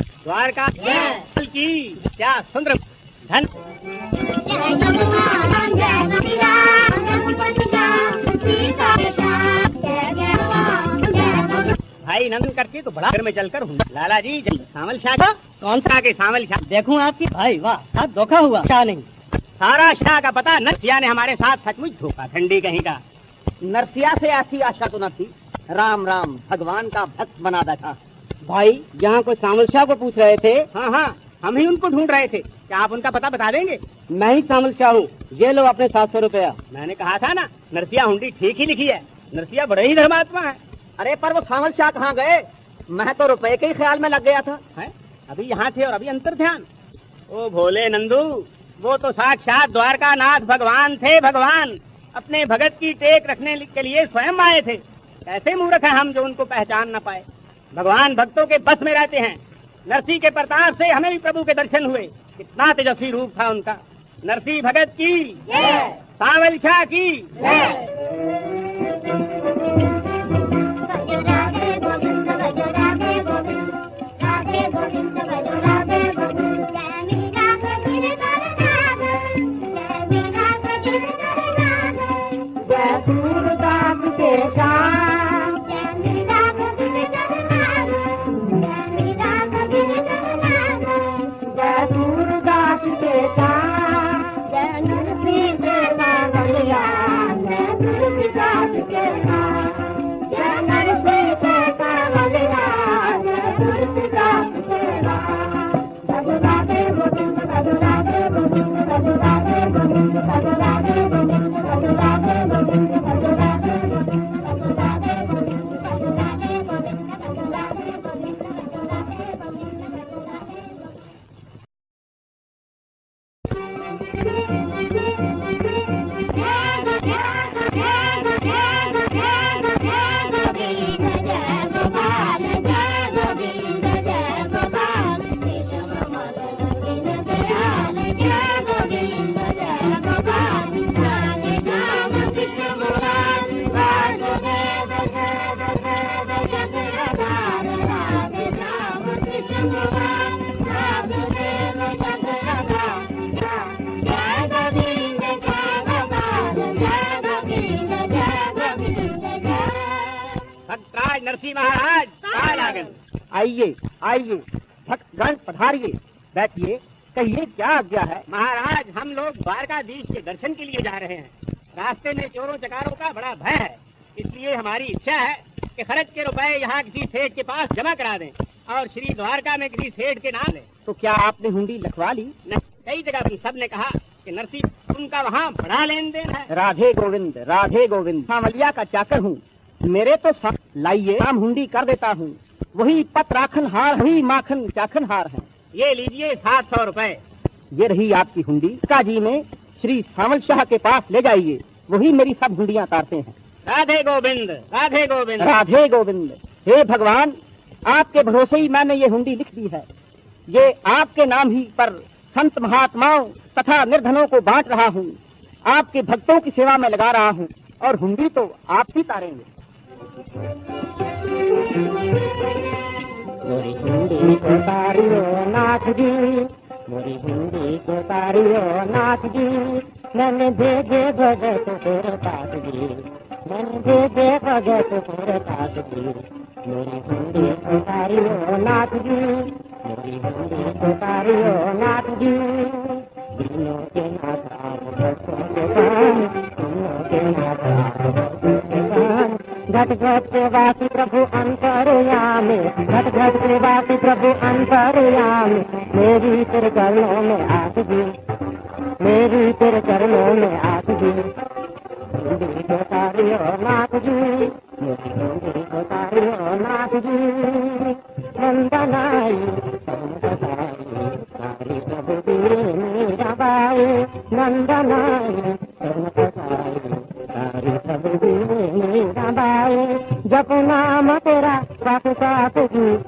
द्वारका की क्या सुंदर धन। भाई नंदन करके तो बड़ा घर में चलकर हूँ। लाला जी सावल शाह का? कौन सा के सावल शाह? देखूँ आपकी? भाई वाह आप धोखा हुआ। शाह नहीं? सारा शाह का पता नरसिया ने हमारे साथ सचमुच धोखा ठंडी कहीं का। नरसिया से ऐसी आशा तो न थी। राम राम भगवान का भक्त बना बैठा। भाई यहाँ कोई सामल शाह को पूछ रहे थे? हाँ हाँ हम ही उनको ढूंढ रहे थे। क्या आप उनका पता बता देंगे? मैं ही सामल शाह हूँ। ये लो अपने सात सौ रुपया। मैंने कहा था ना नरसिया हुंडी ठीक ही लिखी है। नरसिया बड़े ही धर्मात्मा है। अरे पर वो सामल शाह कहाँ गए? मैं तो रुपए के ही ख्याल में लग गया था। हैं? अभी यहाँ थे और अभी अंतर ध्यान। ओ भोले नंदू वो तो साक्षात द्वारका नाथ भगवान थे भगवान। अपने भगत की टेक रखने के लिए स्वयं आए थे। कैसे मूर्ख है हम जो उनको पहचान न पाए। भगवान भक्तों के बस में रहते हैं। नरसी के प्रताप से हमें भी प्रभु के दर्शन हुए। कितना तेजस्वी रूप था उनका। नरसी भगत की। सावल शाह की। Felicidade नरसिंह महाराज आइए आइए भक्तगण पधारिए। बैठिए कहिए क्या आज्ञा है? महाराज हम लोग द्वारकाधीश के दर्शन के लिए जा रहे हैं। रास्ते में चोरों चकारों का बड़ा भय है। इसलिए हमारी इच्छा है कि खर्च के रुपए यहाँ किसी सेठ के पास जमा करा दें और श्री द्वारका में किसी सेठ के नाम लें। तो क्या आपने हुंडी लिखवा ली? कई जगह सबने कहा कि नरसिंह उनका वहाँ बड़ा लेन देन है। राधे गोविंद राधे गोविंद। सावलिया का चाकर हूँ। मेरे तो लाइए। नाम हुंडी कर देता हूँ। वही पत राखन हार वही माखन चाखन हार है। ये लीजिए सात सौ रूपए। ये रही आपकी हुंडी। का जी में श्री सावल शाह के पास ले जाइए। वही मेरी सब हुंडियाँ तारते हैं। राधे गोविंद राधे गोविंद। राधे गोविंद। हे भगवान आपके भरोसे ही मैंने ये हुंडी लिख दी है। ये आपके नाम ही पर संत महात्माओं तथा निर्धनों को बांट रहा हूँ। आपके भक्तों की सेवा में लगा रहा हूँ। और हुंडी तो आप ही तारेंगे। मोरी हुंडी को तारियो नाथ जी मोरी हुंडी को तारियो नाथ जी मैंने भेजे भगत तेरे पास जी मैंने भेजे भगत तेरे पास जी मोरी हुंडी को तारियो नाथ जी मोरी हुंडी को तारियो नाथ जी दिनों के नाथ आप भक्तों के पान दिनों के नाथ आप घट घट के वासी प्रभु अंतरयामी घट घट के वासी प्रभु अंतरयामी। मेरी तेरे चरणों में आस दी मेरी तेरे चरणों में आस नाथ जी को तारियो नाथ जी नंदनाई सारी प्रभु दी मेरा बाई नंदनाई, प्रभु मां ते जी।